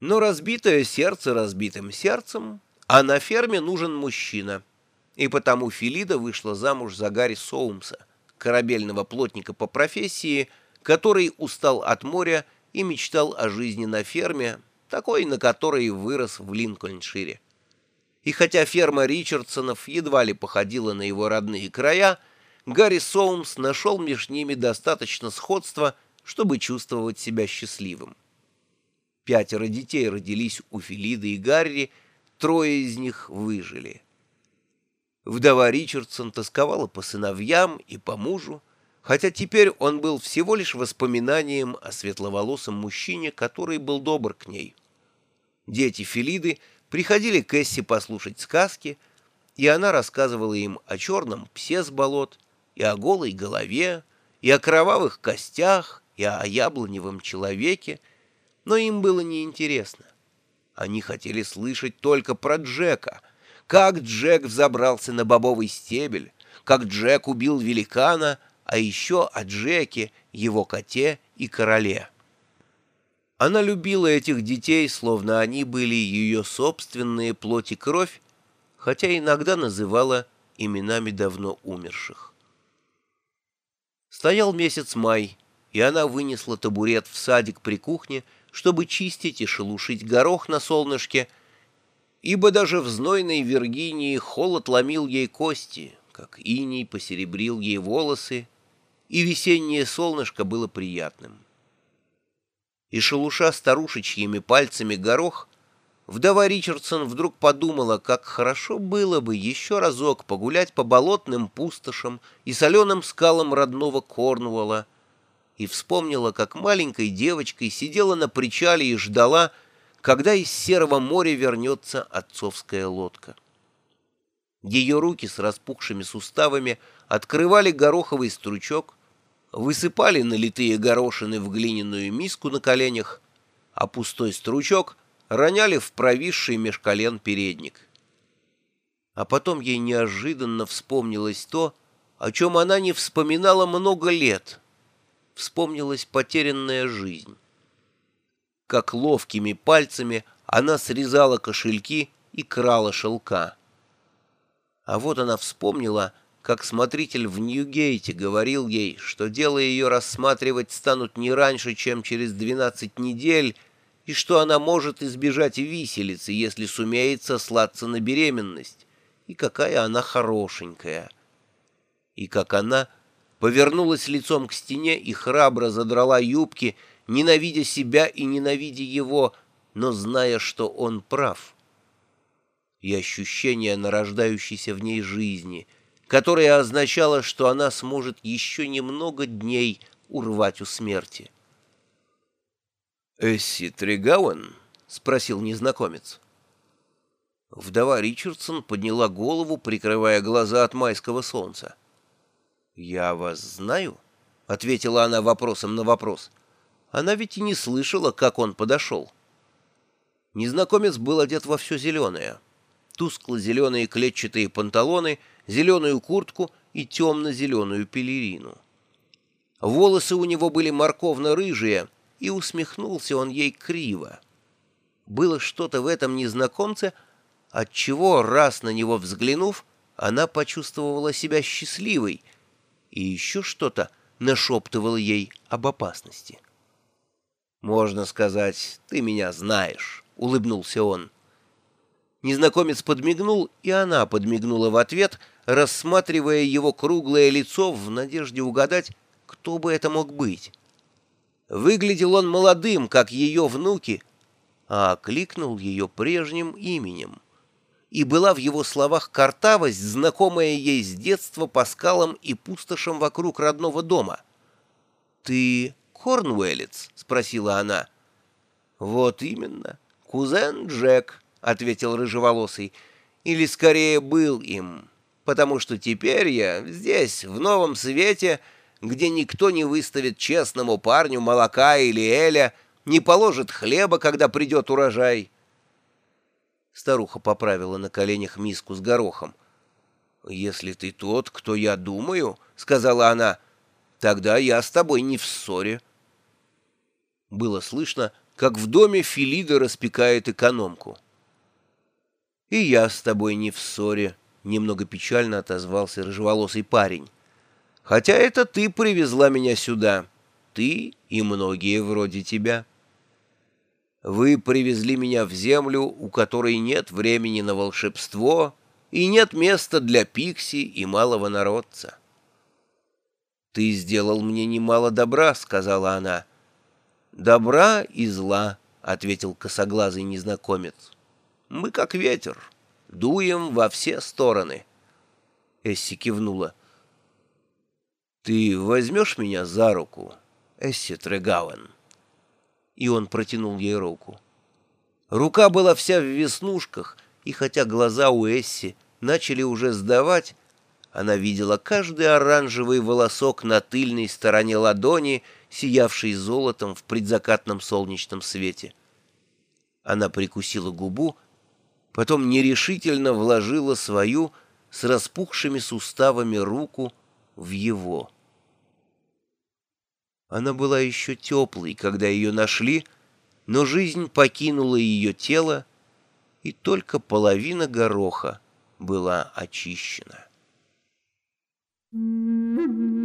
Но разбитое сердце разбитым сердцем, а на ферме нужен мужчина. И потому Филида вышла замуж за Гарри Соумса, корабельного плотника по профессии, который устал от моря и мечтал о жизни на ферме, такой, на которой вырос в Линкольншире. И хотя ферма Ричардсонов едва ли походила на его родные края, Гарри Соумс нашел между ними достаточно сходства, чтобы чувствовать себя счастливым. Пятеро детей родились у Филиды и Гарри, трое из них выжили. Вдова Ричардсон тосковала по сыновьям и по мужу, хотя теперь он был всего лишь воспоминанием о светловолосом мужчине, который был добр к ней. Дети Филиды приходили к Эсси послушать сказки, и она рассказывала им о черном псе с болот, и о голой голове, и о кровавых костях, и о яблоневом человеке, но им было неинтересно. Они хотели слышать только про Джека, как Джек взобрался на бобовый стебель, как Джек убил великана, а еще о Джеке, его коте и короле. Она любила этих детей, словно они были ее собственные плоть и кровь, хотя иногда называла именами давно умерших. Стоял месяц май, и она вынесла табурет в садик при кухне, чтобы чистить и шелушить горох на солнышке, ибо даже в знойной Виргинии холод ломил ей кости, как иней посеребрил ей волосы, и весеннее солнышко было приятным. И шелуша старушечьими пальцами горох, вдова Ричардсон вдруг подумала, как хорошо было бы еще разок погулять по болотным пустошам и соленым скалам родного Корнуолла, и вспомнила, как маленькой девочкой сидела на причале и ждала, когда из серого моря вернется отцовская лодка. Ее руки с распухшими суставами открывали гороховый стручок, высыпали налитые горошины в глиняную миску на коленях, а пустой стручок роняли в провисший меж колен передник. А потом ей неожиданно вспомнилось то, о чем она не вспоминала много лет — вспомнилась потерянная жизнь. Как ловкими пальцами она срезала кошельки и крала шелка. А вот она вспомнила, как смотритель в Ньюгейте говорил ей, что дело ее рассматривать станут не раньше, чем через 12 недель, и что она может избежать виселицы, если сумеет сослаться на беременность, и какая она хорошенькая. И как она повернулась лицом к стене и храбро задрала юбки, ненавидя себя и ненавидя его, но зная, что он прав. И ощущение нарождающейся в ней жизни, которое означало, что она сможет еще немного дней урвать у смерти. «Эсси Тригауэн?» — спросил незнакомец. Вдова Ричардсон подняла голову, прикрывая глаза от майского солнца. «Я вас знаю?» — ответила она вопросом на вопрос. Она ведь и не слышала, как он подошел. Незнакомец был одет во все зеленое. Тускло-зеленые клетчатые панталоны, зеленую куртку и темно-зеленую пелерину. Волосы у него были морковно-рыжие, и усмехнулся он ей криво. Было что-то в этом незнакомце, отчего, раз на него взглянув, она почувствовала себя счастливой — и еще что-то нашептывало ей об опасности. «Можно сказать, ты меня знаешь», — улыбнулся он. Незнакомец подмигнул, и она подмигнула в ответ, рассматривая его круглое лицо в надежде угадать, кто бы это мог быть. Выглядел он молодым, как ее внуки, а окликнул ее прежним именем и была в его словах картавость, знакомая ей с детства по скалам и пустошам вокруг родного дома. «Ты Корнуэллец?» — спросила она. «Вот именно. Кузен Джек», — ответил рыжеволосый. «Или скорее был им, потому что теперь я здесь, в новом свете, где никто не выставит честному парню молока или эля, не положит хлеба, когда придет урожай». Старуха поправила на коленях миску с горохом. «Если ты тот, кто я думаю, — сказала она, — тогда я с тобой не в ссоре». Было слышно, как в доме Филида распекает экономку. «И я с тобой не в ссоре», — немного печально отозвался рыжеволосый парень. «Хотя это ты привезла меня сюда, ты и многие вроде тебя». Вы привезли меня в землю, у которой нет времени на волшебство и нет места для пикси и малого народца. «Ты сделал мне немало добра», — сказала она. «Добра и зла», — ответил косоглазый незнакомец. «Мы как ветер, дуем во все стороны». Эсси кивнула. «Ты возьмешь меня за руку, Эсси Трегауэн?» И он протянул ей руку. Рука была вся в веснушках, и хотя глаза у Эсси начали уже сдавать, она видела каждый оранжевый волосок на тыльной стороне ладони, сиявший золотом в предзакатном солнечном свете. Она прикусила губу, потом нерешительно вложила свою с распухшими суставами руку в его. Она была еще теплой, когда ее нашли, но жизнь покинула ее тело, и только половина гороха была очищена. Mm-hmm.